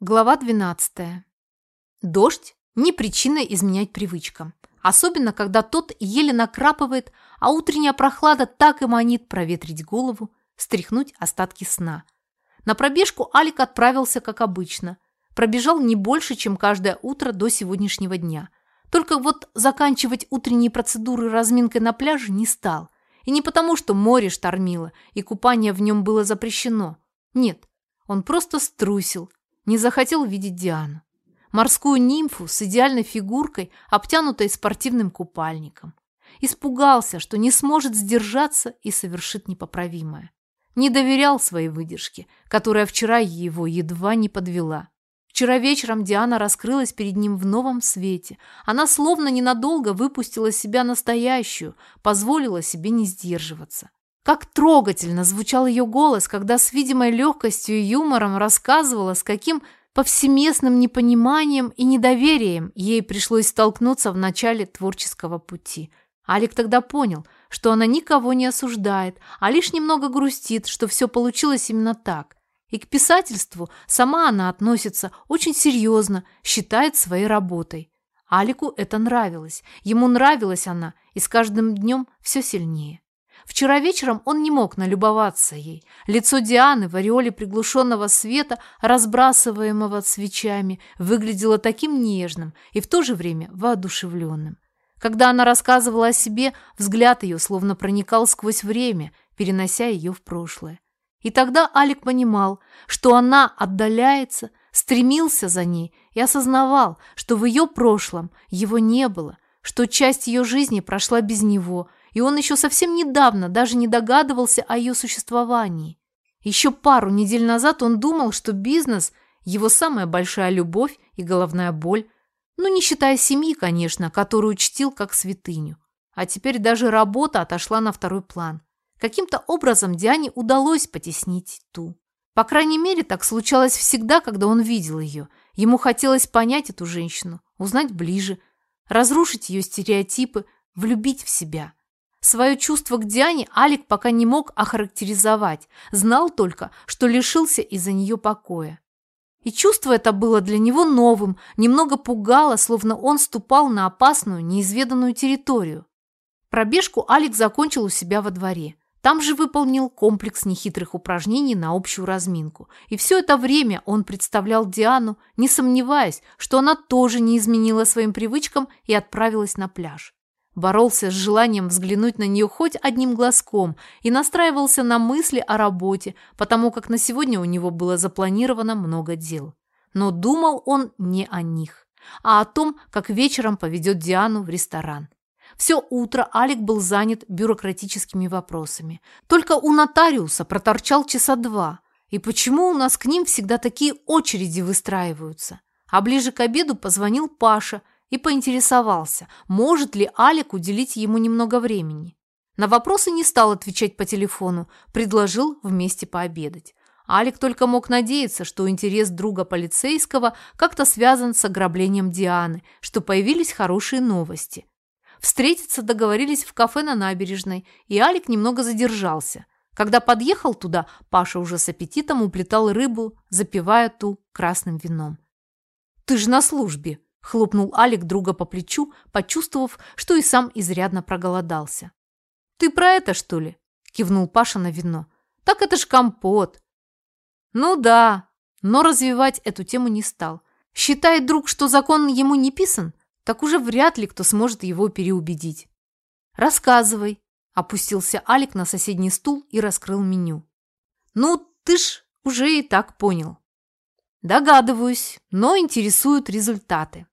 Глава 12. Дождь – не причина изменять привычкам. Особенно, когда тот еле накрапывает, а утренняя прохлада так и манит проветрить голову, стряхнуть остатки сна. На пробежку Алик отправился, как обычно. Пробежал не больше, чем каждое утро до сегодняшнего дня. Только вот заканчивать утренние процедуры разминкой на пляже не стал. И не потому, что море штормило, и купание в нем было запрещено. Нет, он просто струсил – не захотел видеть Диану. Морскую нимфу с идеальной фигуркой, обтянутой спортивным купальником. Испугался, что не сможет сдержаться и совершит непоправимое. Не доверял своей выдержке, которая вчера его едва не подвела. Вчера вечером Диана раскрылась перед ним в новом свете. Она словно ненадолго выпустила себя настоящую, позволила себе не сдерживаться. Как трогательно звучал ее голос, когда с видимой легкостью и юмором рассказывала, с каким повсеместным непониманием и недоверием ей пришлось столкнуться в начале творческого пути. Алик тогда понял, что она никого не осуждает, а лишь немного грустит, что все получилось именно так. И к писательству сама она относится очень серьезно, считает своей работой. Алику это нравилось, ему нравилась она, и с каждым днем все сильнее. Вчера вечером он не мог налюбоваться ей. Лицо Дианы в ореоле приглушенного света, разбрасываемого свечами, выглядело таким нежным и в то же время воодушевленным. Когда она рассказывала о себе, взгляд ее словно проникал сквозь время, перенося ее в прошлое. И тогда Алик понимал, что она отдаляется, стремился за ней и осознавал, что в ее прошлом его не было, что часть ее жизни прошла без него – и он еще совсем недавно даже не догадывался о ее существовании. Еще пару недель назад он думал, что бизнес – его самая большая любовь и головная боль, ну, не считая семьи, конечно, которую чтил как святыню. А теперь даже работа отошла на второй план. Каким-то образом Диане удалось потеснить ту. По крайней мере, так случалось всегда, когда он видел ее. Ему хотелось понять эту женщину, узнать ближе, разрушить ее стереотипы, влюбить в себя – Свое чувство к Диане Алик пока не мог охарактеризовать, знал только, что лишился из-за нее покоя. И чувство это было для него новым, немного пугало, словно он ступал на опасную, неизведанную территорию. Пробежку Алик закончил у себя во дворе. Там же выполнил комплекс нехитрых упражнений на общую разминку. И все это время он представлял Диану, не сомневаясь, что она тоже не изменила своим привычкам и отправилась на пляж боролся с желанием взглянуть на нее хоть одним глазком и настраивался на мысли о работе, потому как на сегодня у него было запланировано много дел. Но думал он не о них, а о том, как вечером поведет Диану в ресторан. Все утро Алик был занят бюрократическими вопросами. Только у нотариуса проторчал часа два. И почему у нас к ним всегда такие очереди выстраиваются? А ближе к обеду позвонил Паша – и поинтересовался, может ли Алик уделить ему немного времени. На вопросы не стал отвечать по телефону, предложил вместе пообедать. Алик только мог надеяться, что интерес друга полицейского как-то связан с ограблением Дианы, что появились хорошие новости. Встретиться договорились в кафе на набережной, и Алик немного задержался. Когда подъехал туда, Паша уже с аппетитом уплетал рыбу, запивая ту красным вином. «Ты же на службе!» Хлопнул Алик друга по плечу, почувствовав, что и сам изрядно проголодался. «Ты про это, что ли?» – кивнул Паша на вино. «Так это ж компот». «Ну да», но развивать эту тему не стал. Считает друг, что закон ему не писан, так уже вряд ли кто сможет его переубедить. «Рассказывай», – опустился Алик на соседний стул и раскрыл меню. «Ну, ты ж уже и так понял». Догадываюсь, но интересуют результаты.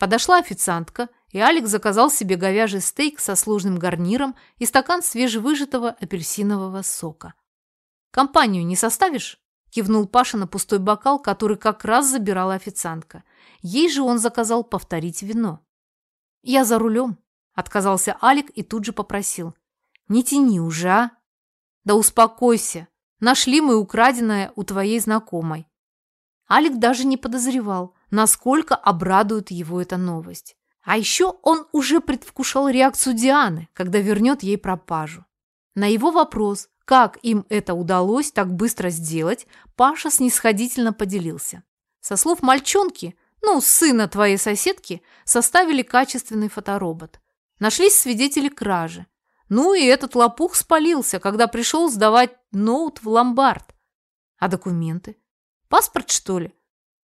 Подошла официантка, и Алик заказал себе говяжий стейк со сложным гарниром и стакан свежевыжатого апельсинового сока. «Компанию не составишь?» – кивнул Паша на пустой бокал, который как раз забирала официантка. Ей же он заказал повторить вино. «Я за рулем», – отказался Алик и тут же попросил. «Не тяни уже, а?» «Да успокойся. Нашли мы украденное у твоей знакомой. Алик даже не подозревал, насколько обрадует его эта новость. А еще он уже предвкушал реакцию Дианы, когда вернет ей пропажу. На его вопрос, как им это удалось так быстро сделать, Паша снисходительно поделился. Со слов мальчонки, ну, сына твоей соседки, составили качественный фоторобот. Нашлись свидетели кражи. Ну и этот лопух спалился, когда пришел сдавать ноут в ломбард. А документы? Паспорт, что ли?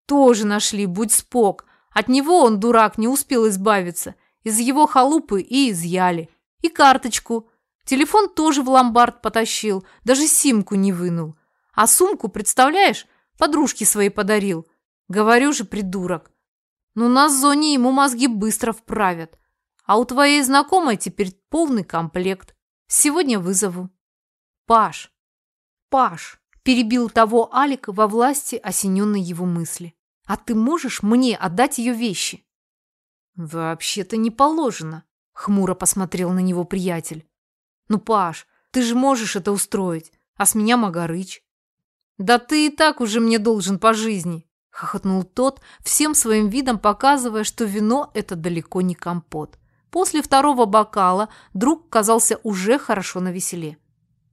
Тоже нашли, будь спок. От него он, дурак, не успел избавиться. Из его халупы и изъяли. И карточку. Телефон тоже в ломбард потащил, даже симку не вынул. А сумку, представляешь, подружке своей подарил. Говорю же, придурок. Ну, на зоне ему мозги быстро вправят. А у твоей знакомой теперь полный комплект. Сегодня вызову. Паш. Паш. Перебил того Алик во власти осененной его мысли. А ты можешь мне отдать ее вещи? Вообще-то не положено. Хмуро посмотрел на него приятель. Ну, Паш, ты же можешь это устроить, а с меня Магарыч. Да ты и так уже мне должен по жизни, хохотнул тот, всем своим видом показывая, что вино – это далеко не компот. После второго бокала друг казался уже хорошо навеселе.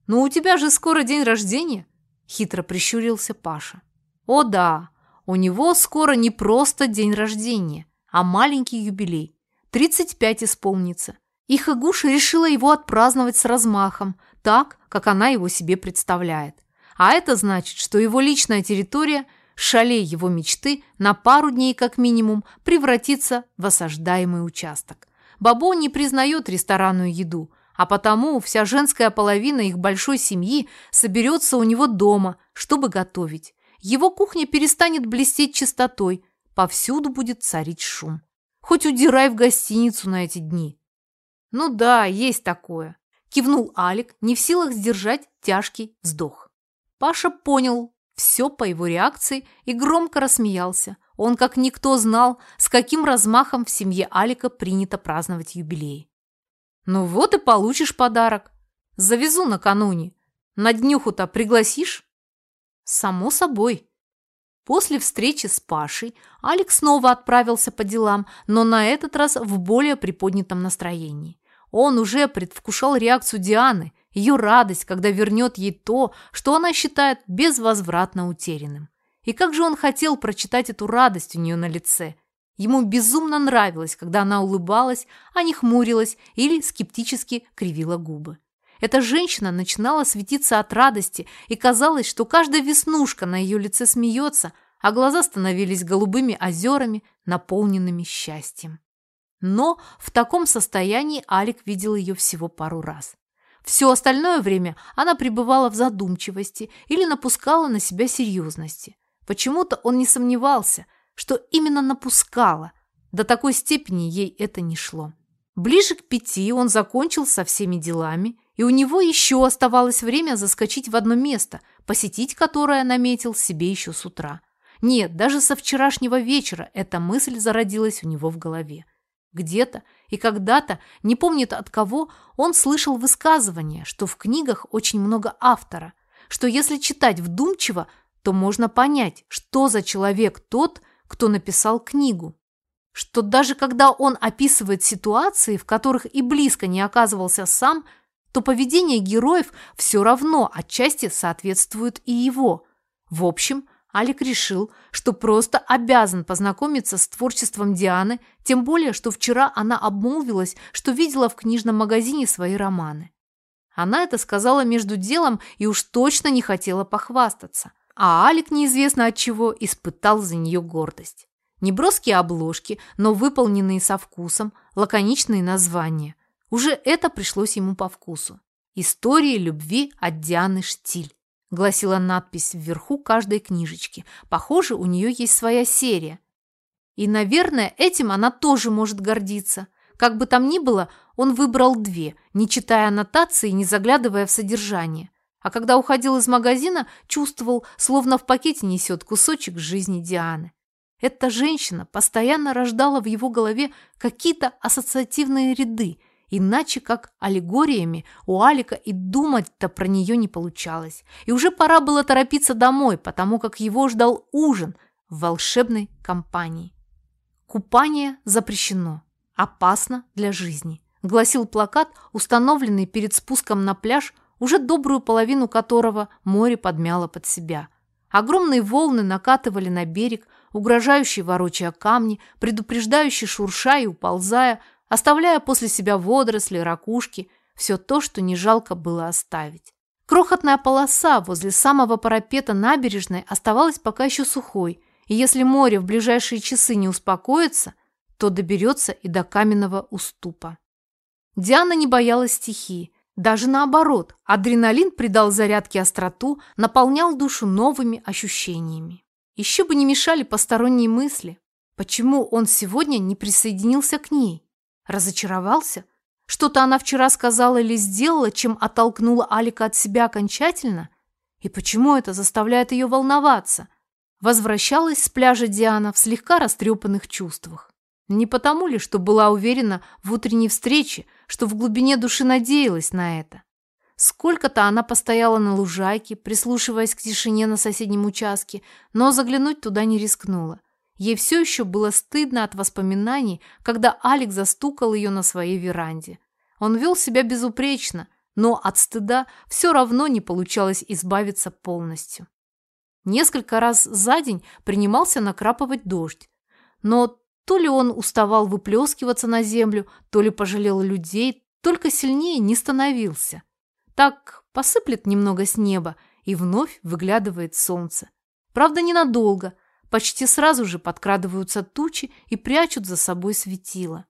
«Но у тебя же скоро день рождения!» – хитро прищурился Паша. «О да, у него скоро не просто день рождения, а маленький юбилей. 35 исполнится. И Хагуша решила его отпраздновать с размахом, так, как она его себе представляет. А это значит, что его личная территория, шале его мечты, на пару дней как минимум превратится в осаждаемый участок. Бабо не признает ресторанную еду, а потому вся женская половина их большой семьи соберется у него дома, чтобы готовить. Его кухня перестанет блестеть чистотой, повсюду будет царить шум. Хоть удирай в гостиницу на эти дни. Ну да, есть такое. Кивнул Алик, не в силах сдержать тяжкий вздох. Паша понял все по его реакции и громко рассмеялся. Он, как никто, знал, с каким размахом в семье Алика принято праздновать юбилей. «Ну вот и получишь подарок. Завезу накануне. На днюху-то пригласишь?» «Само собой». После встречи с Пашей Алекс снова отправился по делам, но на этот раз в более приподнятом настроении. Он уже предвкушал реакцию Дианы, ее радость, когда вернет ей то, что она считает безвозвратно утерянным. И как же он хотел прочитать эту радость у нее на лице. Ему безумно нравилось, когда она улыбалась, а не хмурилась или скептически кривила губы. Эта женщина начинала светиться от радости, и казалось, что каждая веснушка на ее лице смеется, а глаза становились голубыми озерами, наполненными счастьем. Но в таком состоянии Алик видел ее всего пару раз. Все остальное время она пребывала в задумчивости или напускала на себя серьезности. Почему-то он не сомневался, что именно напускала. До такой степени ей это не шло. Ближе к пяти он закончил со всеми делами, и у него еще оставалось время заскочить в одно место, посетить которое наметил себе еще с утра. Нет, даже со вчерашнего вечера эта мысль зародилась у него в голове. Где-то и когда-то, не помнит от кого, он слышал высказывание, что в книгах очень много автора, что если читать вдумчиво, то можно понять, что за человек тот, кто написал книгу. Что даже когда он описывает ситуации, в которых и близко не оказывался сам, то поведение героев все равно отчасти соответствует и его. В общем, Алик решил, что просто обязан познакомиться с творчеством Дианы, тем более, что вчера она обмолвилась, что видела в книжном магазине свои романы. Она это сказала между делом и уж точно не хотела похвастаться – а Алик неизвестно от чего испытал за нее гордость. Неброские обложки, но выполненные со вкусом, лаконичные названия. Уже это пришлось ему по вкусу. «Истории любви от Дианы Штиль», – гласила надпись вверху каждой книжечки. Похоже, у нее есть своя серия. И, наверное, этим она тоже может гордиться. Как бы там ни было, он выбрал две, не читая аннотации и не заглядывая в содержание а когда уходил из магазина, чувствовал, словно в пакете несет кусочек жизни Дианы. Эта женщина постоянно рождала в его голове какие-то ассоциативные ряды, иначе как аллегориями у Алика и думать-то про нее не получалось. И уже пора было торопиться домой, потому как его ждал ужин в волшебной компании. Купание запрещено, опасно для жизни, гласил плакат, установленный перед спуском на пляж уже добрую половину которого море подмяло под себя. Огромные волны накатывали на берег, угрожающие ворочая камни, предупреждающие шурша и уползая, оставляя после себя водоросли, ракушки, все то, что не жалко было оставить. Крохотная полоса возле самого парапета набережной оставалась пока еще сухой, и если море в ближайшие часы не успокоится, то доберется и до каменного уступа. Диана не боялась стихии, даже наоборот, адреналин придал зарядке остроту, наполнял душу новыми ощущениями. Еще бы не мешали посторонние мысли. Почему он сегодня не присоединился к ней? Разочаровался? Что-то она вчера сказала или сделала, чем оттолкнула Алика от себя окончательно? И почему это заставляет ее волноваться? Возвращалась с пляжа Диана в слегка растрепанных чувствах. Не потому ли, что была уверена в утренней встрече, что в глубине души надеялась на это? Сколько-то она постояла на лужайке, прислушиваясь к тишине на соседнем участке, но заглянуть туда не рискнула. Ей все еще было стыдно от воспоминаний, когда Алик застукал ее на своей веранде. Он вел себя безупречно, но от стыда все равно не получалось избавиться полностью. Несколько раз за день принимался накрапывать дождь, но то ли он уставал выплескиваться на землю, то ли пожалел людей, только сильнее не становился. Так посыплет немного с неба, и вновь выглядывает солнце. Правда, ненадолго. Почти сразу же подкрадываются тучи и прячут за собой светило.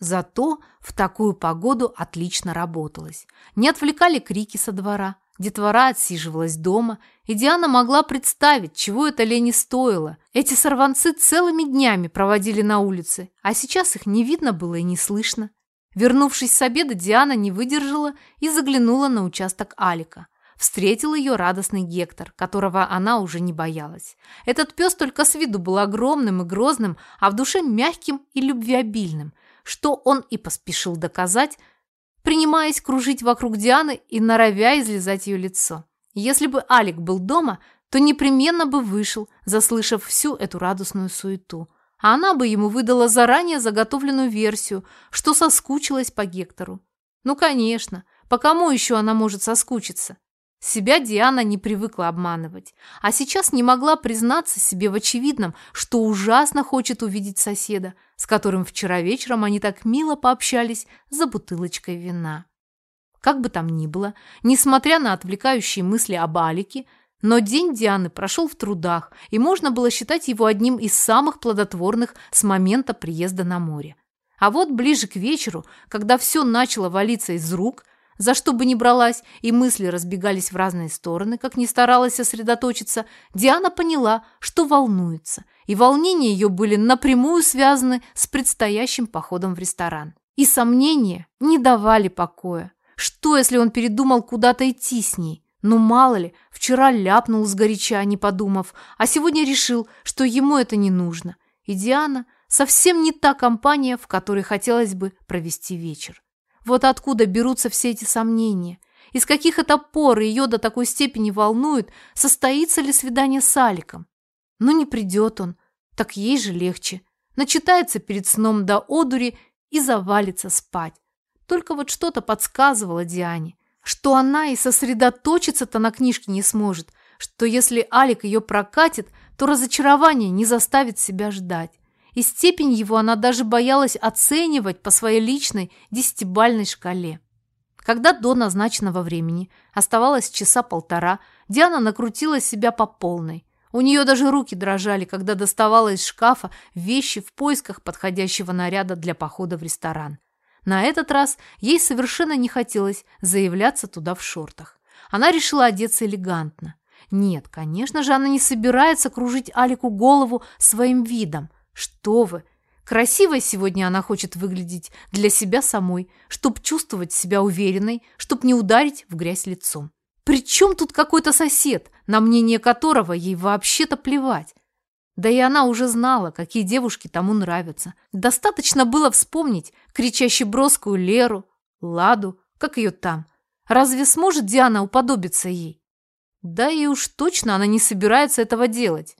Зато в такую погоду отлично работалось. Не отвлекали крики со двора, Детвора отсиживалась дома, и Диана могла представить, чего это лени стоило. Эти сорванцы целыми днями проводили на улице, а сейчас их не видно было и не слышно. Вернувшись с обеда, Диана не выдержала и заглянула на участок Алика. Встретил ее радостный Гектор, которого она уже не боялась. Этот пес только с виду был огромным и грозным, а в душе мягким и любвеобильным, что он и поспешил доказать, принимаясь кружить вокруг Дианы и норовя излизать ее лицо. Если бы Алик был дома, то непременно бы вышел, заслышав всю эту радостную суету. А она бы ему выдала заранее заготовленную версию, что соскучилась по Гектору. Ну, конечно, по кому еще она может соскучиться? Себя Диана не привыкла обманывать, а сейчас не могла признаться себе в очевидном, что ужасно хочет увидеть соседа, с которым вчера вечером они так мило пообщались за бутылочкой вина. Как бы там ни было, несмотря на отвлекающие мысли об Алике, но день Дианы прошел в трудах, и можно было считать его одним из самых плодотворных с момента приезда на море. А вот ближе к вечеру, когда все начало валиться из рук, за что бы ни бралась, и мысли разбегались в разные стороны, как ни старалась сосредоточиться, Диана поняла, что волнуется, и волнения ее были напрямую связаны с предстоящим походом в ресторан. И сомнения не давали покоя. Что, если он передумал куда-то идти с ней? Ну, мало ли, вчера ляпнул сгоряча, не подумав, а сегодня решил, что ему это не нужно. И Диана совсем не та компания, в которой хотелось бы провести вечер. Вот откуда берутся все эти сомнения. Из каких это пор ее до такой степени волнует, состоится ли свидание с Аликом. Ну не придет он, так ей же легче. Начитается перед сном до одури и завалится спать. Только вот что-то подсказывало Диане, что она и сосредоточиться-то на книжке не сможет, что если Алик ее прокатит, то разочарование не заставит себя ждать и степень его она даже боялась оценивать по своей личной десятибальной шкале. Когда до назначенного времени оставалось часа полтора, Диана накрутила себя по полной. У нее даже руки дрожали, когда доставала из шкафа вещи в поисках подходящего наряда для похода в ресторан. На этот раз ей совершенно не хотелось заявляться туда в шортах. Она решила одеться элегантно. Нет, конечно же, она не собирается кружить Алику голову своим видом – что вы! Красивой сегодня она хочет выглядеть для себя самой, чтоб чувствовать себя уверенной, чтоб не ударить в грязь лицом. Причем тут какой-то сосед, на мнение которого ей вообще-то плевать? Да и она уже знала, какие девушки тому нравятся. Достаточно было вспомнить кричащую броскую Леру, Ладу, как ее там. Разве сможет Диана уподобиться ей? Да и уж точно она не собирается этого делать.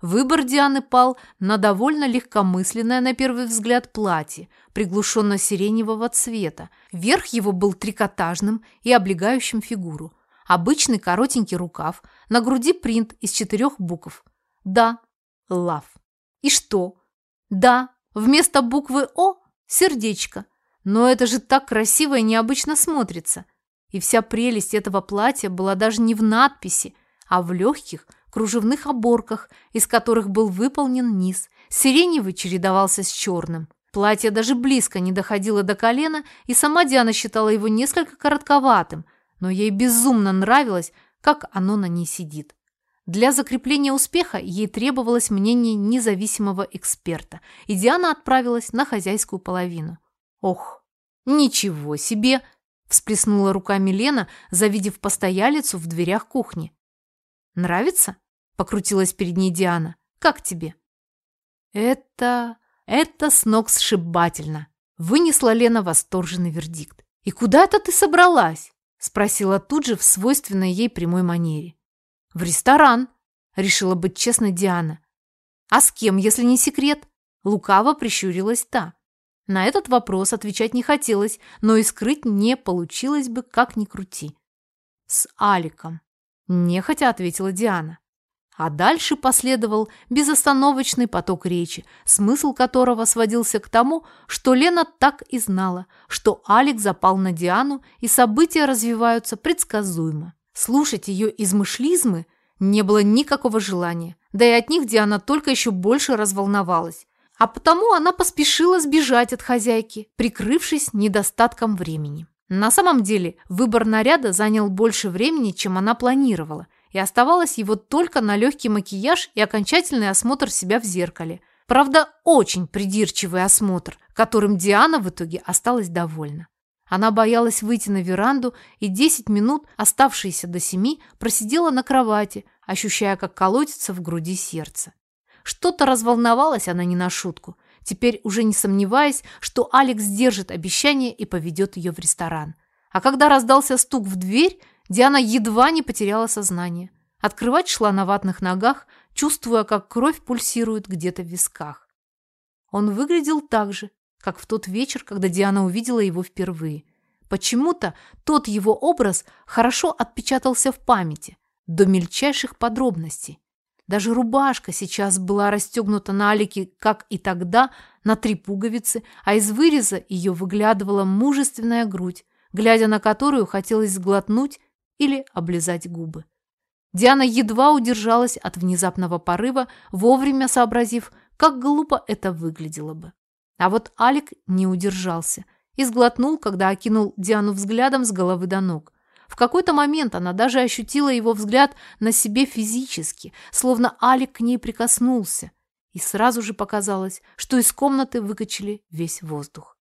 Выбор Дианы пал на довольно легкомысленное на первый взгляд платье, приглушенно-сиреневого цвета. Верх его был трикотажным и облегающим фигуру. Обычный коротенький рукав, на груди принт из четырех букв. Да, лав. И что? Да, вместо буквы О – сердечко. Но это же так красиво и необычно смотрится. И вся прелесть этого платья была даже не в надписи, а в легких кружевных оборках, из которых был выполнен низ. Сиреневый чередовался с черным. Платье даже близко не доходило до колена, и сама Диана считала его несколько коротковатым, но ей безумно нравилось, как оно на ней сидит. Для закрепления успеха ей требовалось мнение независимого эксперта, и Диана отправилась на хозяйскую половину. «Ох, ничего себе!» – всплеснула руками Лена, завидев постоялицу в дверях кухни. «Нравится?» – покрутилась перед ней Диана. «Как тебе?» «Это... это с ног сшибательно!» – вынесла Лена восторженный вердикт. «И куда это ты собралась?» – спросила тут же в свойственной ей прямой манере. «В ресторан», — решила быть честной Диана. «А с кем, если не секрет?» Лукаво прищурилась та. На этот вопрос отвечать не хотелось, но и скрыть не получилось бы, как ни крути. «С Аликом», – нехотя ответила Диана. А дальше последовал безостановочный поток речи, смысл которого сводился к тому, что Лена так и знала, что Алик запал на Диану, и события развиваются предсказуемо. Слушать ее измышлизмы не было никакого желания, да и от них Диана только еще больше разволновалась. А потому она поспешила сбежать от хозяйки, прикрывшись недостатком времени. На самом деле выбор наряда занял больше времени, чем она планировала, и оставалось его только на легкий макияж и окончательный осмотр себя в зеркале. Правда, очень придирчивый осмотр, которым Диана в итоге осталась довольна. Она боялась выйти на веранду и 10 минут, оставшиеся до семи, просидела на кровати, ощущая, как колотится в груди сердце. Что-то разволновалась она не на шутку, теперь уже не сомневаясь, что Алекс держит обещание и поведет ее в ресторан. А когда раздался стук в дверь, Диана едва не потеряла сознание. Открывать шла на ватных ногах, чувствуя, как кровь пульсирует где-то в висках. Он выглядел так же, как в тот вечер, когда Диана увидела его впервые. Почему-то тот его образ хорошо отпечатался в памяти, до мельчайших подробностей. Даже рубашка сейчас была расстегнута на Алике, как и тогда, на три пуговицы, а из выреза ее выглядывала мужественная грудь, глядя на которую хотелось сглотнуть или облизать губы. Диана едва удержалась от внезапного порыва, вовремя сообразив, как глупо это выглядело бы. А вот Алик не удержался и сглотнул, когда окинул Диану взглядом с головы до ног. В какой-то момент она даже ощутила его взгляд на себе физически, словно Алик к ней прикоснулся. И сразу же показалось, что из комнаты выкачали весь воздух.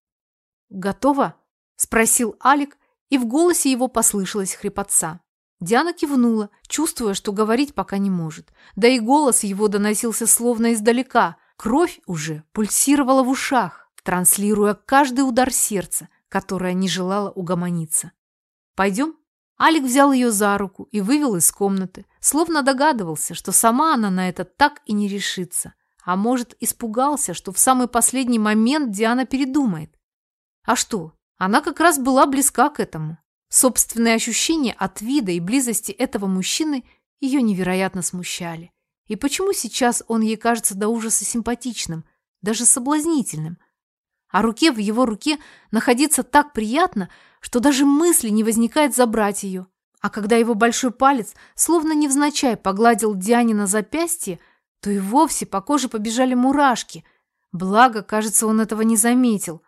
«Готово?» – спросил Алик, и в голосе его послышалась хрипотца. Диана кивнула, чувствуя, что говорить пока не может. Да и голос его доносился словно издалека – Кровь уже пульсировала в ушах, транслируя каждый удар сердца, которое не желало угомониться. «Пойдем?» Алик взял ее за руку и вывел из комнаты, словно догадывался, что сама она на это так и не решится. А может, испугался, что в самый последний момент Диана передумает. А что? Она как раз была близка к этому. Собственные ощущения от вида и близости этого мужчины ее невероятно смущали. И почему сейчас он ей кажется до ужаса симпатичным, даже соблазнительным? А руке в его руке находиться так приятно, что даже мысли не возникает забрать ее. А когда его большой палец, словно невзначай, погладил Диане на запястье, то и вовсе по коже побежали мурашки. Благо, кажется, он этого не заметил.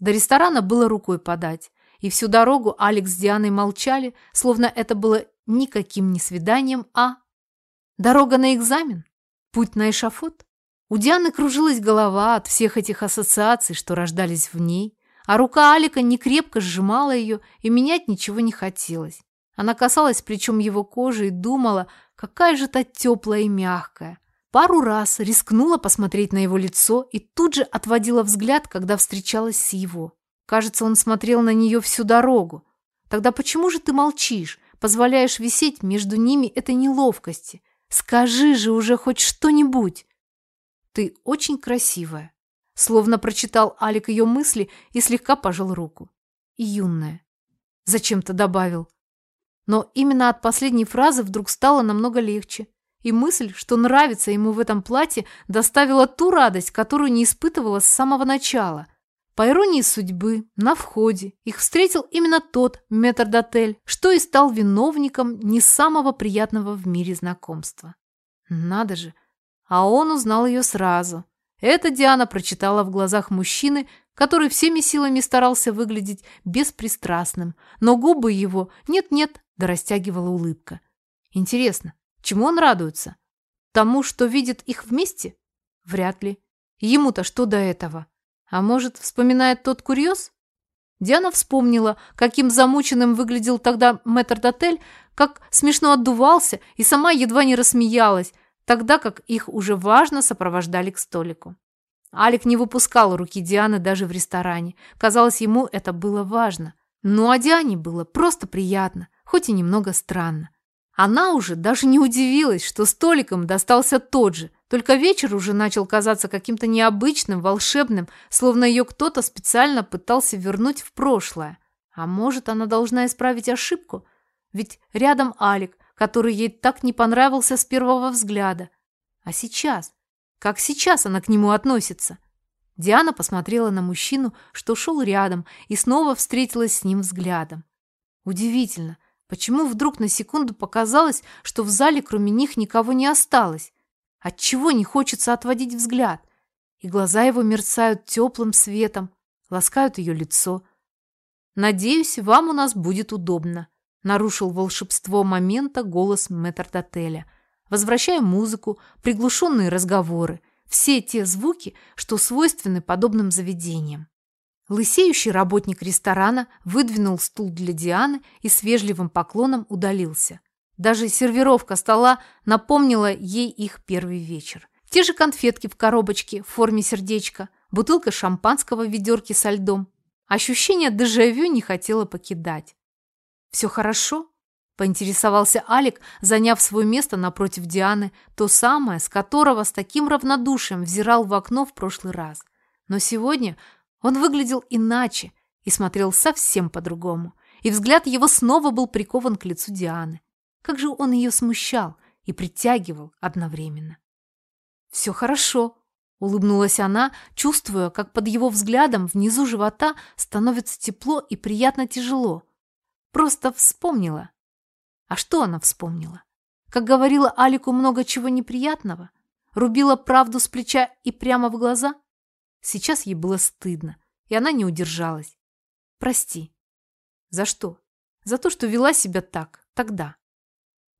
До ресторана было рукой подать. И всю дорогу Алекс с Дианой молчали, словно это было никаким не свиданием, а Дорога на экзамен? Путь на эшафот? У Дианы кружилась голова от всех этих ассоциаций, что рождались в ней, а рука Алика некрепко сжимала ее, и менять ничего не хотелось. Она касалась плечом его кожи и думала, какая же та теплая и мягкая. Пару раз рискнула посмотреть на его лицо и тут же отводила взгляд, когда встречалась с его. Кажется, он смотрел на нее всю дорогу. Тогда почему же ты молчишь, позволяешь висеть между ними этой неловкости? Скажи же уже хоть что-нибудь. Ты очень красивая. Словно прочитал Алик ее мысли и слегка пожал руку. И юная. Зачем-то добавил. Но именно от последней фразы вдруг стало намного легче. И мысль, что нравится ему в этом платье, доставила ту радость, которую не испытывала с самого начала. По иронии судьбы, на входе их встретил именно тот метрдотель, что и стал виновником не самого приятного в мире знакомства. Надо же, а он узнал ее сразу. Это Диана прочитала в глазах мужчины, который всеми силами старался выглядеть беспристрастным, но губы его нет-нет, да растягивала улыбка. Интересно, чему он радуется? Тому, что видит их вместе? Вряд ли. Ему-то что до этого? А может, вспоминает тот курьез? Диана вспомнила, каким замученным выглядел тогда мэтр-дотель, как смешно отдувался и сама едва не рассмеялась, тогда как их уже важно сопровождали к столику. Алик не выпускал руки Дианы даже в ресторане. Казалось, ему это было важно. Ну а Диане было просто приятно, хоть и немного странно. Она уже даже не удивилась, что столиком достался тот же, только вечер уже начал казаться каким-то необычным, волшебным, словно ее кто-то специально пытался вернуть в прошлое. А может, она должна исправить ошибку? Ведь рядом Алик, который ей так не понравился с первого взгляда. А сейчас? Как сейчас она к нему относится? Диана посмотрела на мужчину, что шел рядом, и снова встретилась с ним взглядом. Удивительно, почему вдруг на секунду показалось, что в зале кроме них никого не осталось? Отчего не хочется отводить взгляд? И глаза его мерцают теплым светом, ласкают ее лицо. «Надеюсь, вам у нас будет удобно», — нарушил волшебство момента голос метрдотеля — Возвращаем музыку, приглушенные разговоры, все те звуки, что свойственны подобным заведениям. Лысеющий работник ресторана выдвинул стул для Дианы и с вежливым поклоном удалился. Даже сервировка стола напомнила ей их первый вечер. Те же конфетки в коробочке в форме сердечка, бутылка шампанского в ведерке со льдом. Ощущение дежавю не хотело покидать. «Все хорошо?» Поинтересовался Алик, заняв свое место напротив Дианы, то самое, с которого с таким равнодушием взирал в окно в прошлый раз. Но сегодня он выглядел иначе и смотрел совсем по-другому. И взгляд его снова был прикован к лицу Дианы. Как же он ее смущал и притягивал одновременно. «Все хорошо», — улыбнулась она, чувствуя, как под его взглядом внизу живота становится тепло и приятно тяжело. Просто вспомнила, а что она вспомнила? Как говорила Алику много чего неприятного? Рубила правду с плеча и прямо в глаза? Сейчас ей было стыдно, и она не удержалась. Прости. За что? За то, что вела себя так, тогда.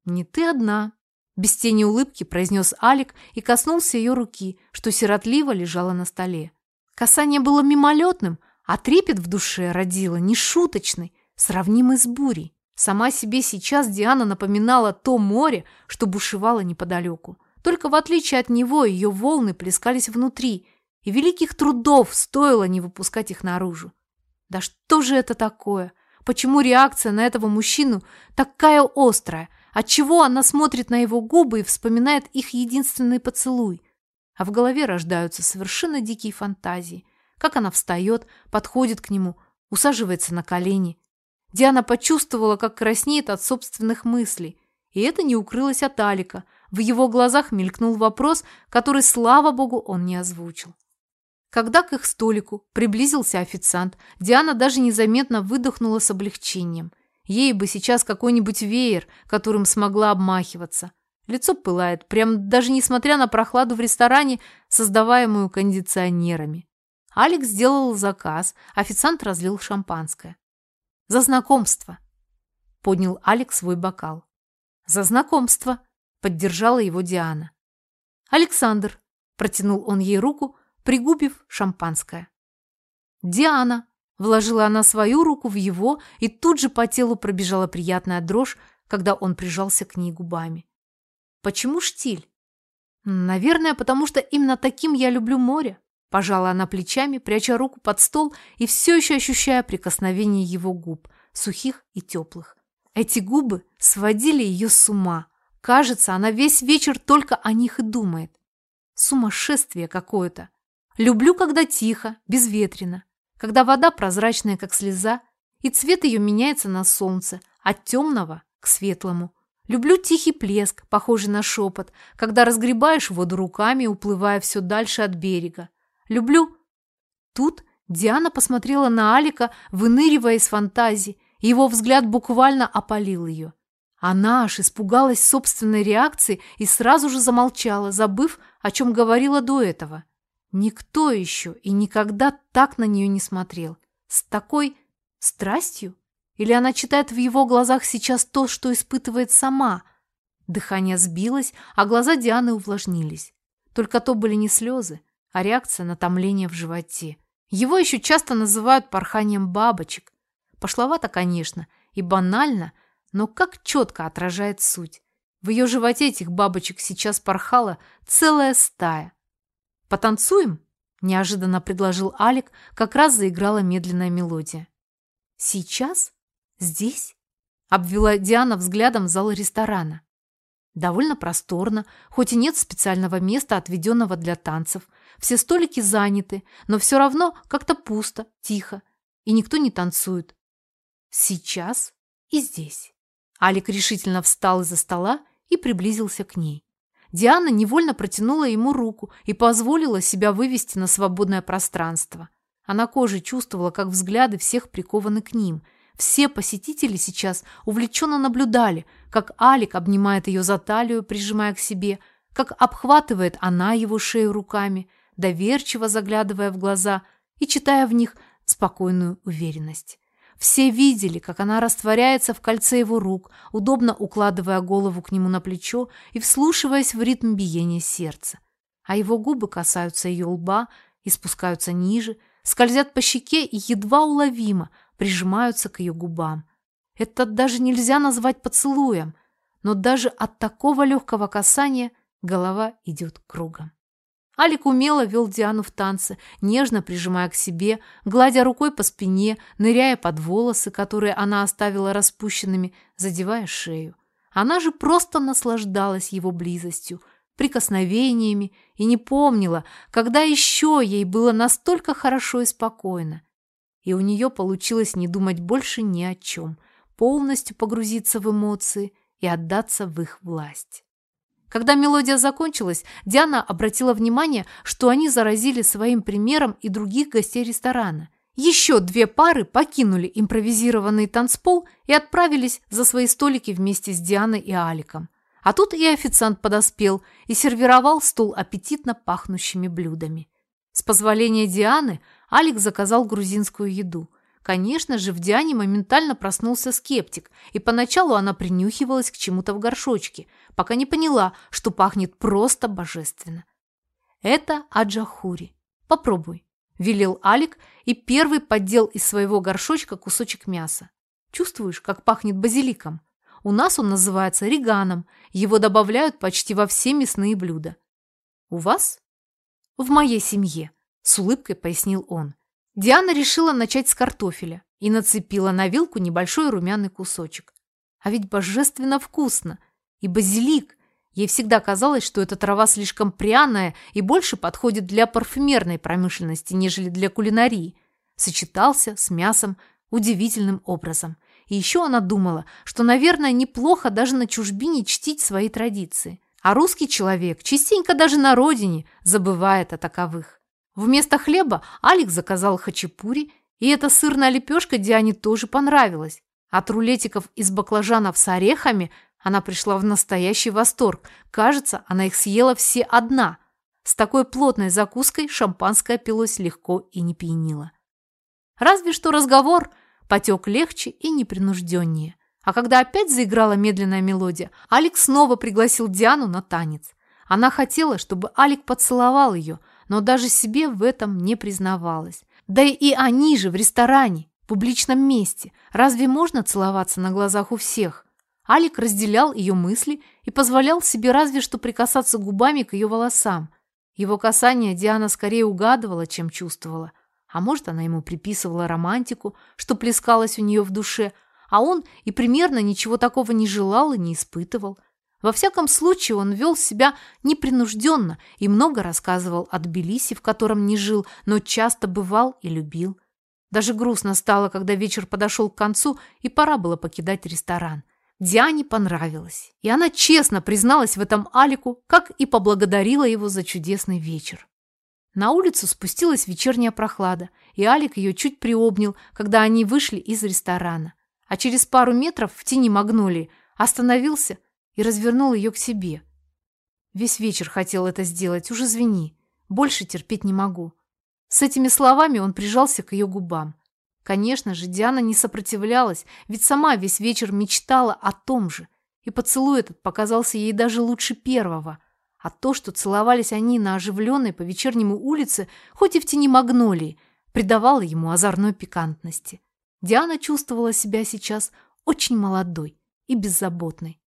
Не ты одна. Без тени улыбки произнес Алик и коснулся ее руки, что сиротливо лежала на столе. Касание было мимолетным, а трепет в душе родило нешуточный, сравнимый с бурей. Сама себе сейчас Диана напоминала то море, что бушевало неподалеку. Только в отличие от него ее волны плескались внутри, и великих трудов стоило не выпускать их наружу. Да что же это такое? Почему реакция на этого мужчину такая острая? Отчего она смотрит на его губы и вспоминает их единственный поцелуй? А в голове рождаются совершенно дикие фантазии. Как она встает, подходит к нему, усаживается на колени, Диана почувствовала, как краснеет от собственных мыслей. И это не укрылось от Алика. В его глазах мелькнул вопрос, который, слава богу, он не озвучил. Когда к их столику приблизился официант, Диана даже незаметно выдохнула с облегчением. Ей бы сейчас какой-нибудь веер, которым смогла обмахиваться. Лицо пылает, прям даже несмотря на прохладу в ресторане, создаваемую кондиционерами. Алекс сделал заказ, официант разлил шампанское. За знакомство!» Поднял Алекс свой бокал. «За знакомство!» Поддержала его Диана. «Александр!» Протянул он ей руку, пригубив шампанское. «Диана!» Вложила она свою руку в его, и тут же по телу пробежала приятная дрожь, когда он прижался к ней губами. «Почему штиль?» «Наверное, потому что именно таким я люблю море», Пожала она плечами, пряча руку под стол и все еще ощущая прикосновение его губ, сухих и теплых. Эти губы сводили ее с ума. Кажется, она весь вечер только о них и думает. Сумасшествие какое-то. Люблю, когда тихо, безветренно, когда вода прозрачная, как слеза, и цвет ее меняется на солнце, от темного к светлому. Люблю тихий плеск, похожий на шепот, когда разгребаешь воду руками, уплывая все дальше от берега. Люблю... Тут Диана посмотрела на Алика, выныривая из фантазии, и его взгляд буквально опалил ее. Она аж испугалась собственной реакции и сразу же замолчала, забыв, о чем говорила до этого. Никто еще и никогда так на нее не смотрел. С такой страстью? Или она читает в его глазах сейчас то, что испытывает сама? Дыхание сбилось, а глаза Дианы увлажнились. Только то были не слезы, а реакция на томление в животе. Его еще часто называют порханием бабочек. Пошловато, конечно, и банально, но как четко отражает суть. В ее животе этих бабочек сейчас порхала целая стая. «Потанцуем?» – неожиданно предложил Алик, как раз заиграла медленная мелодия. «Сейчас? Здесь?» – обвела Диана взглядом зал ресторана. Довольно просторно, хоть и нет специального места, отведенного для танцев. Все столики заняты, но все равно как-то пусто, тихо, и никто не танцует. Сейчас и здесь. Алик решительно встал из-за стола и приблизился к ней. Диана невольно протянула ему руку и позволила себя вывести на свободное пространство. Она кожей чувствовала, как взгляды всех прикованы к ним. Все посетители сейчас увлеченно наблюдали, как Алик обнимает ее за талию, прижимая к себе, как обхватывает она его шею руками, доверчиво заглядывая в глаза и читая в них спокойную уверенность. Все видели, как она растворяется в кольце его рук, удобно укладывая голову к нему на плечо и вслушиваясь в ритм биения сердца. А его губы касаются ее лба и спускаются ниже, скользят по щеке и едва уловимо прижимаются к ее губам. Это даже нельзя назвать поцелуем, но даже от такого легкого касания голова идет кругом. Алик умело вел Диану в танце, нежно прижимая к себе, гладя рукой по спине, ныряя под волосы, которые она оставила распущенными, задевая шею. Она же просто наслаждалась его близостью, прикосновениями и не помнила, когда еще ей было настолько хорошо и спокойно. И у нее получилось не думать больше ни о чем, полностью погрузиться в эмоции и отдаться в их власть. Когда мелодия закончилась, Диана обратила внимание, что они заразили своим примером и других гостей ресторана. Еще две пары покинули импровизированный танцпол и отправились за свои столики вместе с Дианой и Аликом. А тут и официант подоспел и сервировал стол аппетитно пахнущими блюдами. С позволения Дианы Алик заказал грузинскую еду – Конечно же, в Диане моментально проснулся скептик, и поначалу она принюхивалась к чему-то в горшочке, пока не поняла, что пахнет просто божественно. Это аджахури. Попробуй, велел Алик и первый поддел из своего горшочка кусочек мяса. Чувствуешь, как пахнет базиликом? У нас он называется реганом, его добавляют почти во все мясные блюда. У вас? В моей семье, с улыбкой пояснил он. Диана решила начать с картофеля и нацепила на вилку небольшой румяный кусочек. А ведь божественно вкусно! И базилик! Ей всегда казалось, что эта трава слишком пряная и больше подходит для парфюмерной промышленности, нежели для кулинарии. Сочетался с мясом удивительным образом. И еще она думала, что, наверное, неплохо даже на чужбине чтить свои традиции. А русский человек частенько даже на родине забывает о таковых. Вместо хлеба Алекс заказал хачапури, и эта сырная лепешка Диане тоже понравилась. От рулетиков из баклажанов с орехами она пришла в настоящий восторг. Кажется, она их съела все одна. С такой плотной закуской шампанское пилось легко и не пьянило. Разве что разговор потек легче и непринужденнее. А когда опять заиграла медленная мелодия, Алекс снова пригласил Диану на танец. Она хотела, чтобы Алик поцеловал ее, но даже себе в этом не признавалась. Да и они же в ресторане, в публичном месте. Разве можно целоваться на глазах у всех? Алик разделял ее мысли и позволял себе разве что прикасаться губами к ее волосам. Его касание Диана скорее угадывала, чем чувствовала. А может, она ему приписывала романтику, что плескалась у нее в душе, а он и примерно ничего такого не желал и не испытывал. Во всяком случае, он вел себя непринужденно и много рассказывал о Тбилиси, в котором не жил, но часто бывал и любил. Даже грустно стало, когда вечер подошел к концу, и пора было покидать ресторан. Диане понравилось, и она честно призналась в этом Алику, как и поблагодарила его за чудесный вечер. На улицу спустилась вечерняя прохлада, и Алик ее чуть приобнял, когда они вышли из ресторана. А через пару метров в тени магнолии остановился и развернул ее к себе. Весь вечер хотел это сделать, уже звени. Больше терпеть не могу. С этими словами он прижался к ее губам. Конечно же, Диана не сопротивлялась, ведь сама весь вечер мечтала о том же. И поцелуй этот показался ей даже лучше первого. А то, что целовались они на оживленной по вечернему улице, хоть и в тени магнолии, придавало ему озорной пикантности. Диана чувствовала себя сейчас очень молодой и беззаботной.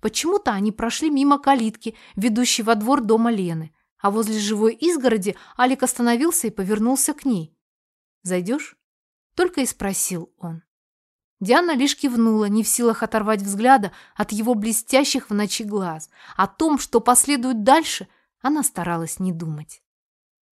Почему-то они прошли мимо калитки, ведущей во двор дома Лены, а возле живой изгороди Алик остановился и повернулся к ней. «Зайдешь?» Только и спросил он. Диана лишь кивнула, не в силах оторвать взгляда от его блестящих в ночи глаз. О том, что последует дальше, она старалась не думать.